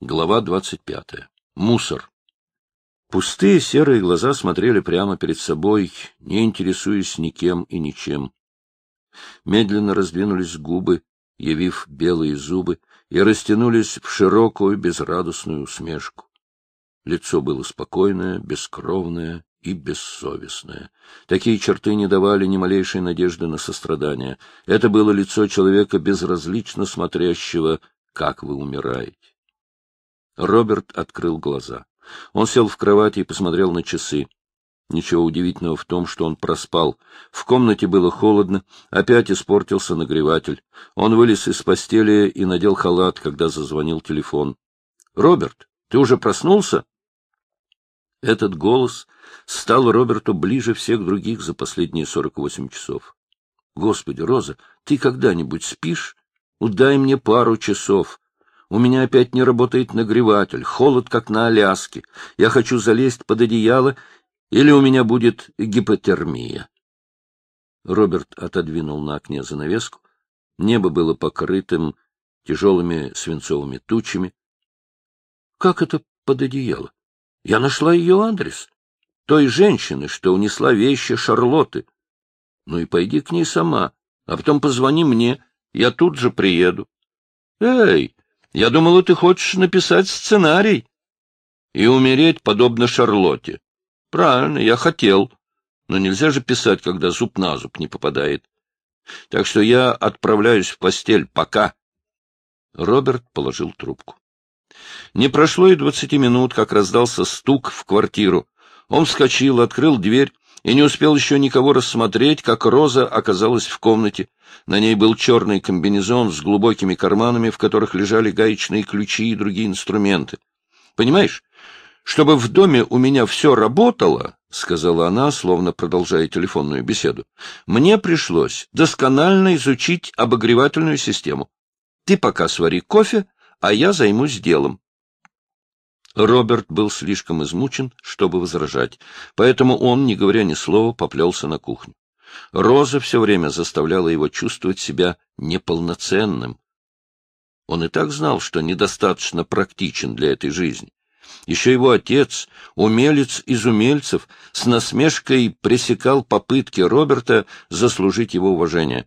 Глава двадцать пятая. Мусор. Пустые серые глаза смотрели прямо перед собой, не интересуясь никем и ничем. Медленно раздвинулись губы, явив белые зубы, и растянулись в широкую безрадостную усмешку. Лицо было спокойное, бескровное и бессовестное. Такие черты не давали ни малейшей надежды на сострадание. Это было лицо человека, безразлично смотрящего, как вы умираете. Роберт открыл глаза. Он сел в кровати и посмотрел на часы. Ничего удивительного в том, что он проспал. В комнате было холодно, опять испортился нагреватель. Он вылез из постели и надел халат, когда зазвонил телефон. — Роберт, ты уже проснулся? Этот голос стал Роберту ближе всех других за последние сорок восемь часов. — Господи, Роза, ты когда-нибудь спишь? Удай мне пару часов. У меня опять не работает нагреватель, холод, как на Аляске. Я хочу залезть под одеяло, или у меня будет гипотермия. Роберт отодвинул на окне занавеску. Небо было покрытым тяжелыми свинцовыми тучами. — Как это под одеяло? Я нашла ее адрес. Той женщины, что унесла вещи Шарлотты. Ну и пойди к ней сама, а потом позвони мне, я тут же приеду. — Эй, я думала, ты хочешь написать сценарий и умереть, подобно Шарлотте. Правильно, я хотел, но нельзя же писать, когда зуб на зуб не попадает. Так что я отправляюсь в постель пока. Роберт положил трубку. Не прошло и двадцати минут, как раздался стук в квартиру. Он вскочил, открыл дверь и не успел еще никого рассмотреть, как Роза оказалась в комнате. На ней был черный комбинезон с глубокими карманами, в которых лежали гаечные ключи и другие инструменты. — Понимаешь, чтобы в доме у меня все работало, — сказала она, словно продолжая телефонную беседу, — мне пришлось досконально изучить обогревательную систему. Ты пока свари кофе, а я займусь делом. Роберт был слишком измучен, чтобы возражать, поэтому он, не говоря ни слова, поплелся на кухню. Роза все время заставляла его чувствовать себя неполноценным. Он и так знал, что недостаточно практичен для этой жизни. Еще его отец, умелец из умельцев, с насмешкой пресекал попытки Роберта заслужить его уважение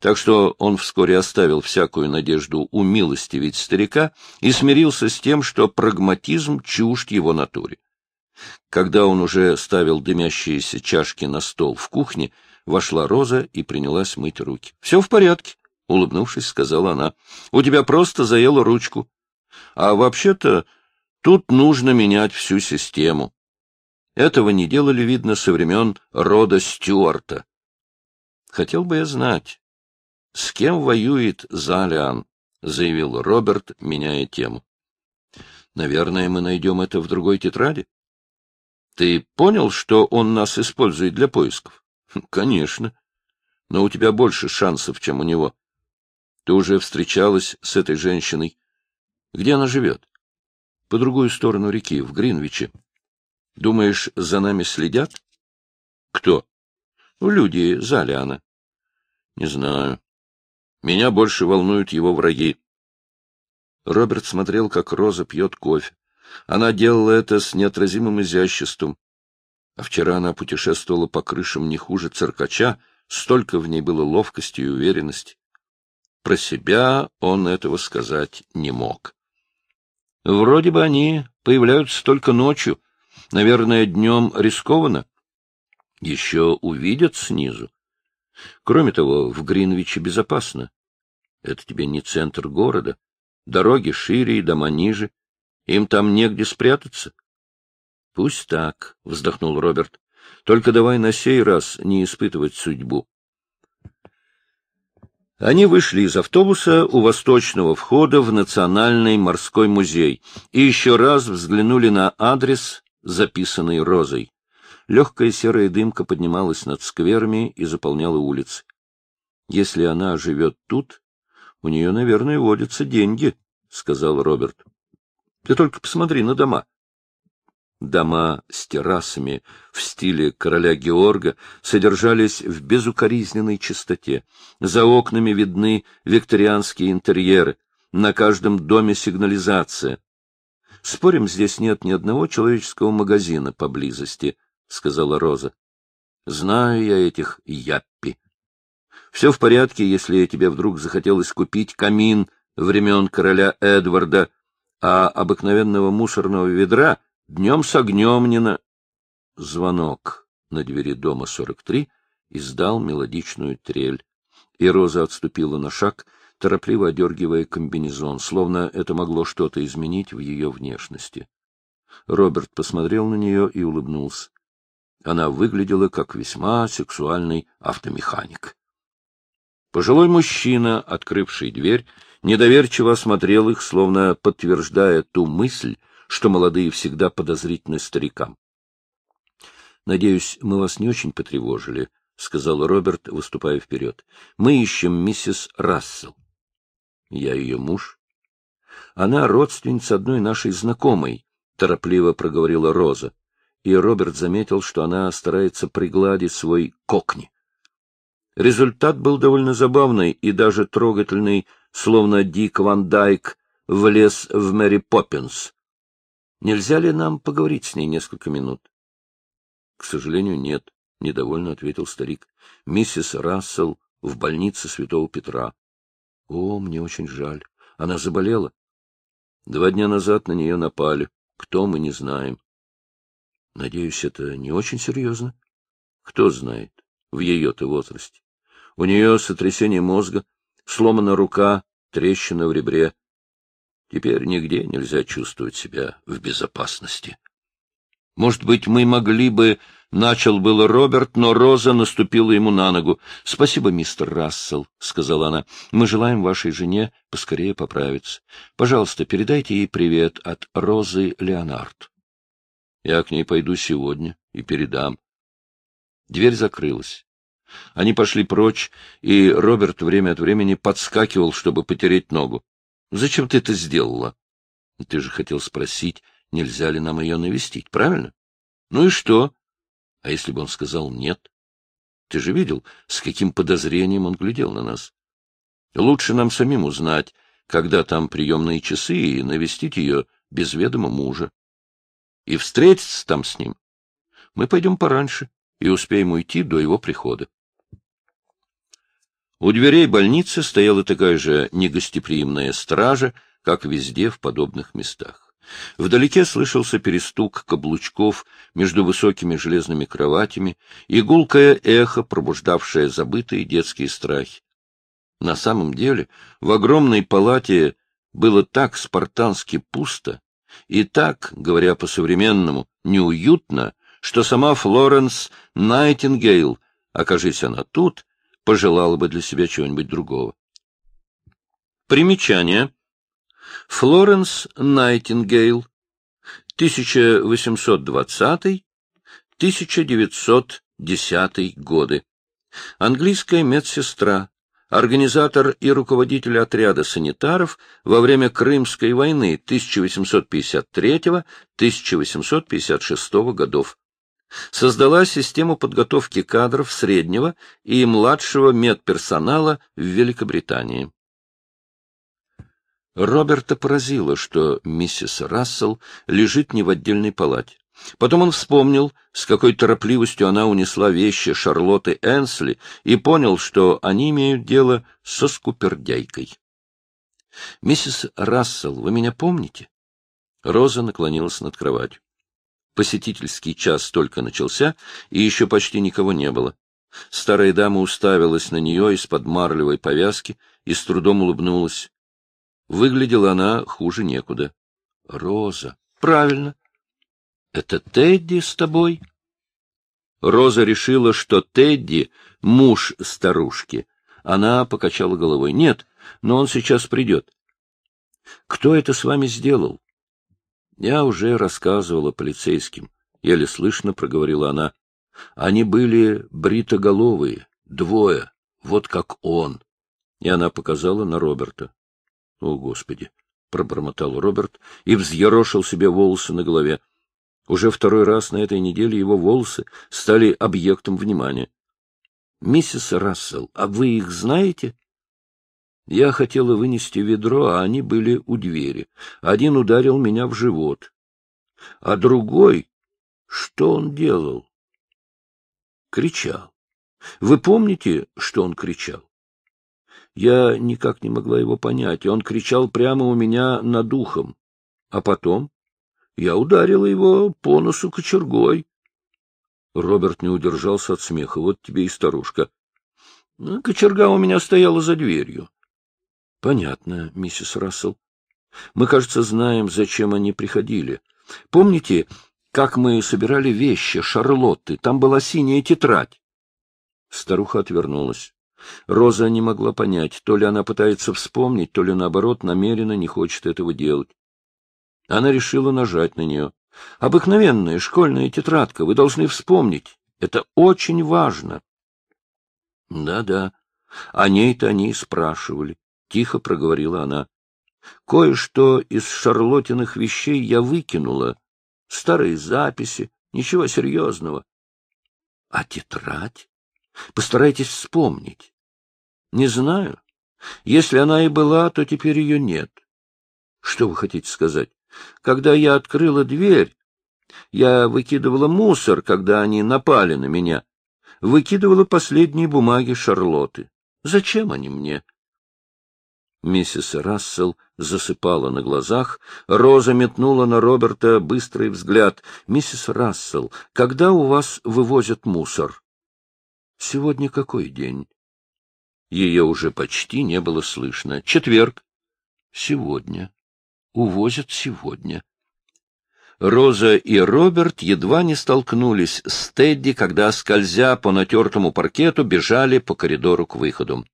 так что он вскоре оставил всякую надежду умилостивить старика и смирился с тем, что прагматизм чужд его натуре. Когда он уже ставил дымящиеся чашки на стол в кухне, вошла Роза и принялась мыть руки. — Все в порядке, — улыбнувшись, сказала она. — У тебя просто заела ручку. А вообще-то тут нужно менять всю систему. Этого не делали, видно, со времен рода Стюарта. Хотел бы я знать, — С кем воюет Залиан? — заявил Роберт, меняя тему. — Наверное, мы найдем это в другой тетради. — Ты понял, что он нас использует для поисков? — Конечно. Но у тебя больше шансов, чем у него. Ты уже встречалась с этой женщиной. Где она живет? — По другую сторону реки, в Гринвиче. Думаешь, за нами следят? — Кто? — Люди Залиана. — Не знаю. Меня больше волнуют его враги. Роберт смотрел, как Роза пьет кофе. Она делала это с неотразимым изяществом. А вчера она путешествовала по крышам не хуже циркача, столько в ней было ловкости и уверенности. Про себя он этого сказать не мог. Вроде бы они появляются только ночью. Наверное, днем рискованно. Еще увидят снизу. Кроме того, в Гринвиче безопасно. Это тебе не центр города. Дороги шире и дома ниже. Им там негде спрятаться. — Пусть так, — вздохнул Роберт. — Только давай на сей раз не испытывать судьбу. Они вышли из автобуса у восточного входа в Национальный морской музей и еще раз взглянули на адрес, записанный Розой. Легкая серая дымка поднималась над скверами и заполняла улицы. Если она живет тут, у нее, наверное, водятся деньги, — сказал Роберт. — Ты только посмотри на дома. Дома с террасами в стиле короля Георга содержались в безукоризненной чистоте. За окнами видны викторианские интерьеры, на каждом доме сигнализация. — Спорим, здесь нет ни одного человеческого магазина поблизости, — сказала Роза. — Знаю я этих яппи. Все в порядке, если тебе вдруг захотелось купить камин времен короля Эдварда, а обыкновенного мусорного ведра днем с огнем не на... Звонок на двери дома 43 издал мелодичную трель, и Роза отступила на шаг, торопливо одергивая комбинезон, словно это могло что-то изменить в ее внешности. Роберт посмотрел на нее и улыбнулся. Она выглядела как весьма сексуальный автомеханик. Пожилой мужчина, открывший дверь, недоверчиво осмотрел их, словно подтверждая ту мысль, что молодые всегда подозрительны старикам. — Надеюсь, мы вас не очень потревожили, — сказал Роберт, выступая вперед. — Мы ищем миссис Рассел. — Я ее муж. — Она родственница одной нашей знакомой, — торопливо проговорила Роза. И Роберт заметил, что она старается пригладить свой кокни. Результат был довольно забавный и даже трогательный, словно Дик Ван Дайк влез в Мэри Поппинс. Нельзя ли нам поговорить с ней несколько минут? — К сожалению, нет, — недовольно ответил старик. — Миссис Рассел в больнице Святого Петра. — О, мне очень жаль. Она заболела. Два дня назад на нее напали. Кто, мы не знаем. Надеюсь, это не очень серьезно? Кто знает, в ее-то возрасте. У нее сотрясение мозга, сломана рука, трещина в ребре. Теперь нигде нельзя чувствовать себя в безопасности. Может быть, мы могли бы... Начал было Роберт, но Роза наступила ему на ногу. — Спасибо, мистер Рассел, — сказала она. — Мы желаем вашей жене поскорее поправиться. Пожалуйста, передайте ей привет от Розы Леонард. Я к ней пойду сегодня и передам. Дверь закрылась. Они пошли прочь, и Роберт время от времени подскакивал, чтобы потереть ногу. — Зачем ты это сделала? — Ты же хотел спросить, нельзя ли нам ее навестить, правильно? — Ну и что? А если бы он сказал «нет»? Ты же видел, с каким подозрением он глядел на нас. Лучше нам самим узнать, когда там приемные часы, и навестить ее без ведома мужа. И встретиться там с ним. Мы пойдем пораньше и успеем уйти до его прихода. У дверей больницы стояла такая же негостеприимная стража, как везде в подобных местах. Вдалеке слышался перестук каблучков между высокими железными кроватями и гулкое эхо, пробуждавшее забытые детские страхи. На самом деле в огромной палате было так спартански пусто и так, говоря по-современному, неуютно, что сама Флоренс Найтингейл, окажись она тут, пожелала бы для себя чего-нибудь другого. Примечание. Флоренс Найтингейл, 1820-1910 годы. Английская медсестра, организатор и руководитель отряда санитаров во время Крымской войны 1853-1856 годов создала систему подготовки кадров среднего и младшего медперсонала в Великобритании. Роберта поразило, что миссис Рассел лежит не в отдельной палате. Потом он вспомнил, с какой торопливостью она унесла вещи Шарлотты Энсли, и понял, что они имеют дело со скупердяйкой. — Миссис Рассел, вы меня помните? Роза наклонилась над кроватью. Посетительский час только начался, и еще почти никого не было. Старая дама уставилась на нее из-под марлевой повязки и с трудом улыбнулась. Выглядела она хуже некуда. — Роза. — Правильно. — Это Тедди с тобой? Роза решила, что Тедди — муж старушки. Она покачала головой. — Нет, но он сейчас придет. — Кто это с вами сделал? Я уже рассказывала полицейским, — еле слышно проговорила она. Они были бритоголовые, двое, вот как он. И она показала на Роберта. — О, Господи! — пробормотал Роберт и взъерошил себе волосы на голове. Уже второй раз на этой неделе его волосы стали объектом внимания. — Миссис Рассел, а вы их знаете? Я хотела вынести ведро, а они были у двери. Один ударил меня в живот, а другой... Что он делал? Кричал. Вы помните, что он кричал? Я никак не могла его понять, и он кричал прямо у меня над ухом. А потом я ударила его по носу кочергой. Роберт не удержался от смеха. Вот тебе и старушка. Кочерга у меня стояла за дверью. — Понятно, миссис Рассел. Мы, кажется, знаем, зачем они приходили. Помните, как мы собирали вещи Шарлотты? Там была синяя тетрадь. Старуха отвернулась. Роза не могла понять, то ли она пытается вспомнить, то ли, наоборот, намеренно не хочет этого делать. Она решила нажать на нее. Обыкновенная школьная тетрадка, вы должны вспомнить. Это очень важно. Да-да, о ней-то они и спрашивали. Тихо проговорила она. Кое-что из Шарлотиных вещей я выкинула. Старые записи, ничего серьезного. А тетрадь? Постарайтесь вспомнить. Не знаю. Если она и была, то теперь ее нет. Что вы хотите сказать? Когда я открыла дверь, я выкидывала мусор, когда они напали на меня. Выкидывала последние бумаги Шарлоты. Зачем они мне? Миссис Рассел засыпала на глазах. Роза метнула на Роберта быстрый взгляд. — Миссис Рассел, когда у вас вывозят мусор? — Сегодня какой день? Ее уже почти не было слышно. — Четверг. — Сегодня. Увозят сегодня. Роза и Роберт едва не столкнулись с Тедди, когда, скользя по натертому паркету, бежали по коридору к выходу.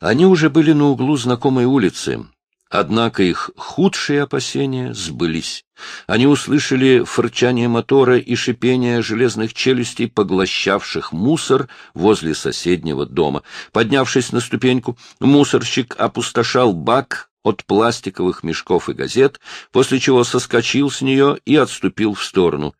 Они уже были на углу знакомой улицы, однако их худшие опасения сбылись. Они услышали фырчание мотора и шипение железных челюстей, поглощавших мусор возле соседнего дома. Поднявшись на ступеньку, мусорщик опустошал бак от пластиковых мешков и газет, после чего соскочил с нее и отступил в сторону.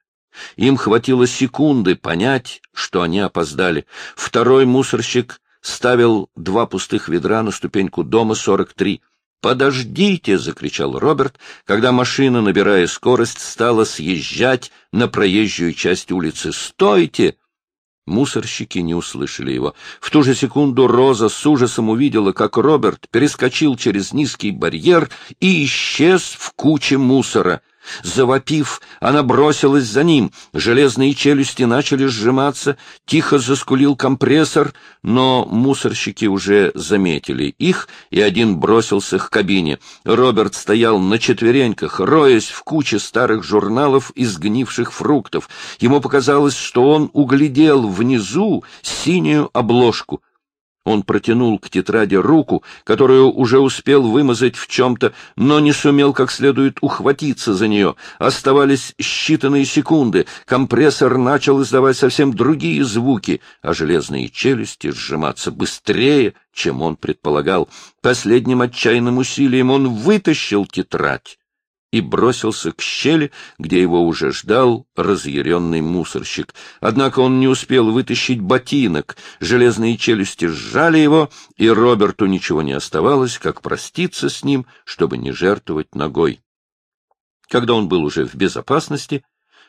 Им хватило секунды понять, что они опоздали. Второй мусорщик ставил два пустых ведра на ступеньку дома 43. «Подождите!» — закричал Роберт, когда машина, набирая скорость, стала съезжать на проезжую часть улицы. «Стойте!» Мусорщики не услышали его. В ту же секунду Роза с ужасом увидела, как Роберт перескочил через низкий барьер и исчез в куче мусора — Завопив, она бросилась за ним. Железные челюсти начали сжиматься, тихо заскулил компрессор, но мусорщики уже заметили их, и один бросился к кабине. Роберт стоял на четвереньках, роясь в куче старых журналов и сгнивших фруктов. Ему показалось, что он углядел внизу синюю обложку — он протянул к тетради руку, которую уже успел вымазать в чем-то, но не сумел как следует ухватиться за нее. Оставались считанные секунды. Компрессор начал издавать совсем другие звуки, а железные челюсти сжиматься быстрее, чем он предполагал. Последним отчаянным усилием он вытащил тетрадь и бросился к щели, где его уже ждал разъяренный мусорщик. Однако он не успел вытащить ботинок, железные челюсти сжали его, и Роберту ничего не оставалось, как проститься с ним, чтобы не жертвовать ногой. Когда он был уже в безопасности,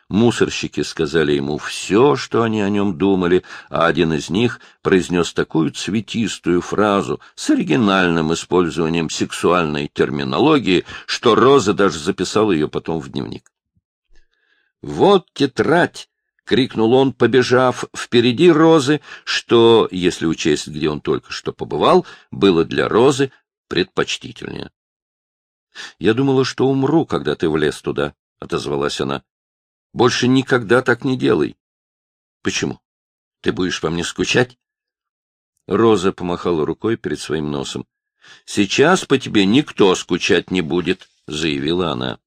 Мусорщики сказали ему все, что они о нем думали, а один из них произнес такую цветистую фразу с оригинальным использованием сексуальной терминологии, что Роза даже записала ее потом в дневник. «Вот тетрадь!» — крикнул он, побежав впереди Розы, что, если учесть, где он только что побывал, было для Розы предпочтительнее. — Я думала, что умру, когда ты влез туда, — отозвалась она. Больше никогда так не делай. Почему? Ты будешь по мне скучать? Роза помахала рукой перед своим носом. Сейчас по тебе никто скучать не будет, заявила она.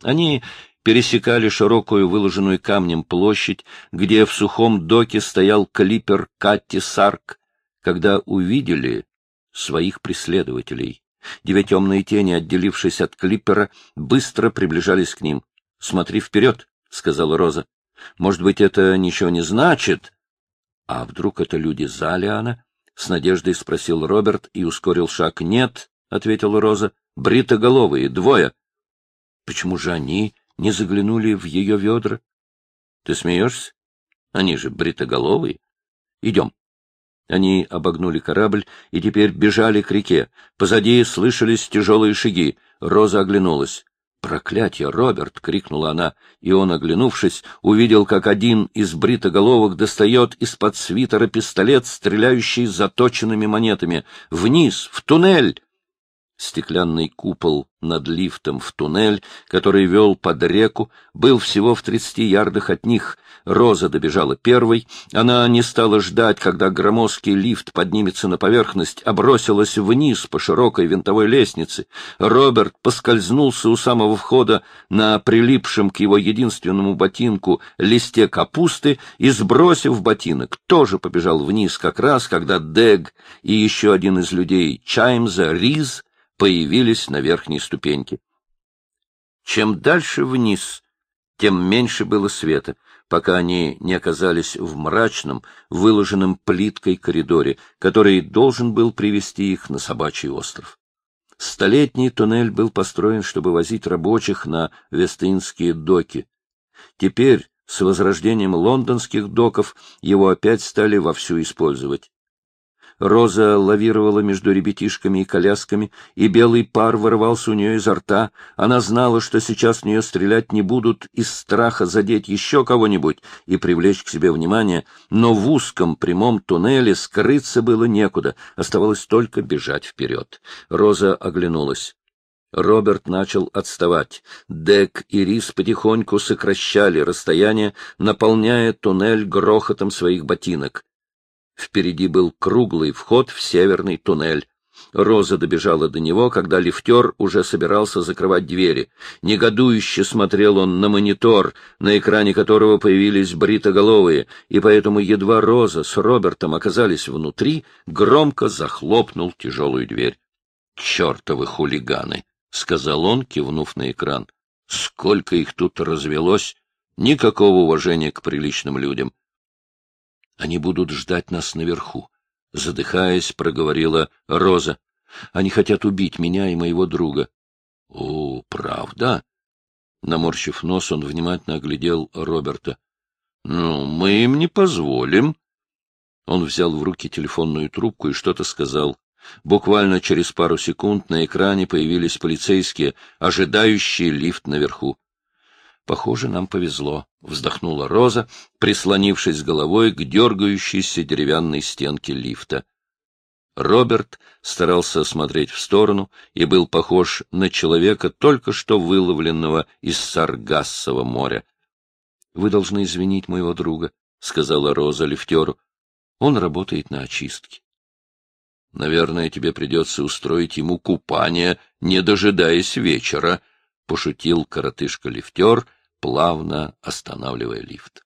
Они пересекали широкую, выложенную камнем площадь, где в сухом доке стоял клипер Катти Сарк, когда увидели своих преследователей. Две тени, отделившись от клипера, быстро приближались к ним. — Смотри вперед, — сказала Роза. — Может быть, это ничего не значит? А вдруг это люди Залиана? с надеждой спросил Роберт и ускорил шаг. — Нет, — ответила Роза, — бритоголовые, двое. — Почему же они не заглянули в ее ведра? — Ты смеешься? Они же бритоголовые. Идем. Они обогнули корабль и теперь бежали к реке. Позади слышались тяжелые шаги. Роза оглянулась. «Проклятие, Роберт!» — крикнула она, и он, оглянувшись, увидел, как один из бритоголовок достает из-под свитера пистолет, стреляющий заточенными монетами. «Вниз! В туннель!» Стеклянный купол над лифтом в туннель, который вел под реку, был всего в тридцати ярдах от них. Роза добежала первой. Она не стала ждать, когда громоздкий лифт поднимется на поверхность, а бросилась вниз по широкой винтовой лестнице. Роберт поскользнулся у самого входа на прилипшем к его единственному ботинку листе капусты и, сбросив ботинок, тоже побежал вниз как раз, когда Дег и еще один из людей, Чаймза, Риз, появились на верхней ступеньке. Чем дальше вниз, тем меньше было света, пока они не оказались в мрачном, выложенном плиткой коридоре, который должен был привести их на собачий остров. Столетний туннель был построен, чтобы возить рабочих на Вестинские доки. Теперь, с возрождением лондонских доков, его опять стали вовсю использовать. Роза лавировала между ребятишками и колясками, и белый пар вырывался у нее изо рта. Она знала, что сейчас в нее стрелять не будут из страха задеть еще кого-нибудь и привлечь к себе внимание, но в узком прямом туннеле скрыться было некуда, оставалось только бежать вперед. Роза оглянулась. Роберт начал отставать. Дек и Рис потихоньку сокращали расстояние, наполняя туннель грохотом своих ботинок. Впереди был круглый вход в северный туннель. Роза добежала до него, когда лифтер уже собирался закрывать двери. Негодующе смотрел он на монитор, на экране которого появились бритоголовые, и поэтому едва Роза с Робертом оказались внутри, громко захлопнул тяжелую дверь. — Чертовы хулиганы! — сказал он, кивнув на экран. — Сколько их тут развелось! Никакого уважения к приличным людям. Они будут ждать нас наверху. Задыхаясь, проговорила Роза. Они хотят убить меня и моего друга. — О, правда? Наморщив нос, он внимательно оглядел Роберта. — Ну, мы им не позволим. Он взял в руки телефонную трубку и что-то сказал. Буквально через пару секунд на экране появились полицейские, ожидающие лифт наверху. Похоже, нам повезло, — вздохнула Роза, прислонившись головой к дергающейся деревянной стенке лифта. Роберт старался смотреть в сторону и был похож на человека, только что выловленного из Саргассового моря. — Вы должны извинить моего друга, — сказала Роза лифтеру. — Он работает на очистке. — Наверное, тебе придется устроить ему купание, не дожидаясь вечера, — пошутил коротышка-лифтер, — плавно останавливая лифт.